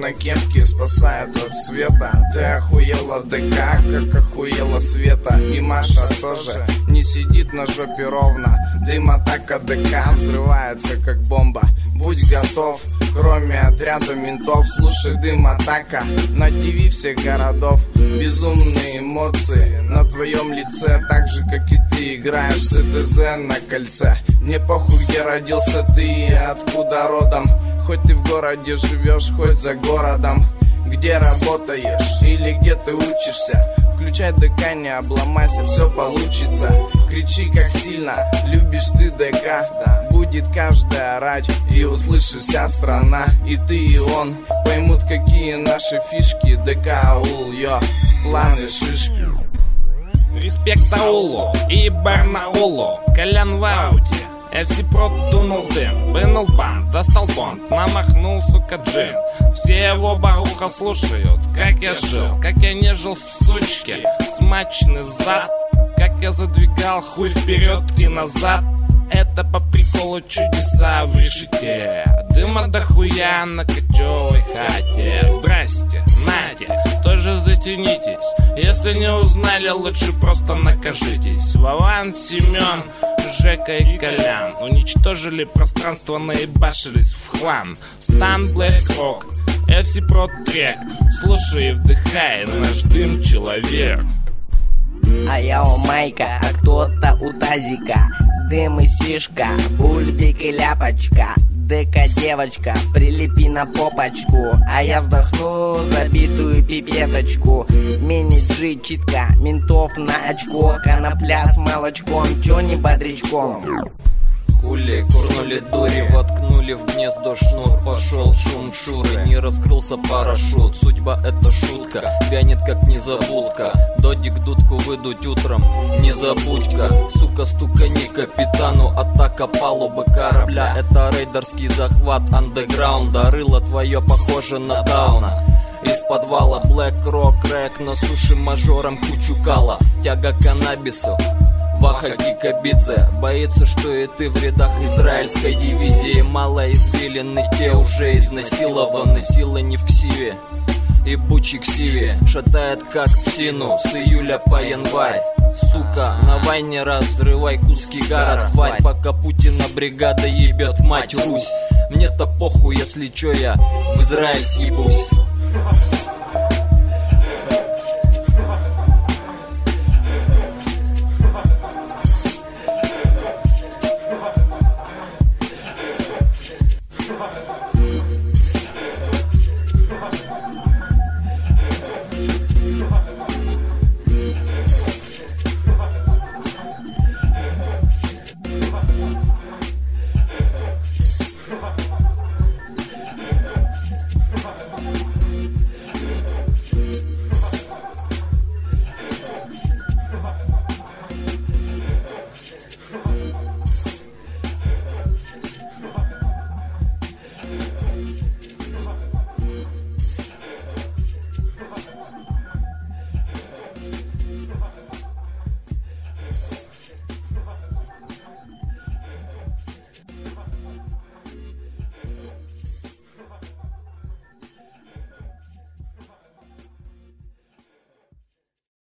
на кепке спасает от света Ты охуела ДК, как охуела Света. И Маша тоже не сидит на жопе ровно. Дым атака ДК взрывается как бомба. Будь готов, кроме отряда ментов Слушай дым атака. На ТВ всех городов Безумные эмоции. На твоем лице Так же, как и ты играешь с ТЗ на кольце. Мне похуй, где родился ты и откуда родом Хоть ты в городе живешь, хоть за городом Где работаешь или где ты учишься. Включай ДК, не обломайся, все получится. Кричи как сильно, любишь ты ДК да. Будет каждая орать и услышит вся страна. И ты и он поймут какие наши фишки. ДК, аул, йо, планы, шишки. Респект Аулу и Барнаулу, Колян в ауте FC Pro дунул дым, вынул бан, достал бонд, намахнул, сука, джин. Все его баруха слушают, как я жил, как я не жил, сучки. Смачный зад, как я задвигал хуй вперед и назад. Это по приколу чудеса в решете. Дыма дохуя на котелой хате. Здрасте, Надя, тоже затянитесь. Если не узнали, лучше просто накажитесь. Вован, Семен, Жека и Колян Уничтожили пространство, наебашились в хлам. Стан Блэк Рок, FC Pro Трек Слушай и вдыхай наш дым человек. А я у Майка, а кто-то у Тазика. Дым и сишка, бульбик и ляпочка дека девочка, прилепи на попочку А я вдохну забитую пипеточку. Мини-джи читка, ментов на очко Конопля с молочком, чё не бодрячком. Хули, курнули дури, воткнули в гнездо шнур. Пошел шум шуры, не раскрылся парашют. Судьба это шутка, вянет как незабудка. Додик дудку выдуть утром, не забудь-ка. Сука, стукани капитану, атака палубы корабля. Это рейдерский захват андеграунда. Рыло твое похоже на дауна. Из подвала Black Rock Рэк на суше мажором кучу кала Тяга каннабису Ваха Кикабидзе Боится, что и ты в рядах израильской дивизии. Мало извилины, те уже изнасилованы. Сила не в ксиве и бучи ксиве. Шатает как псину с июля по январь. Сука, на войне разрывай куски гора Тварь, пока Путина бригада ебет мать Русь. Мне-то похуй, если чё я в Израиль съебусь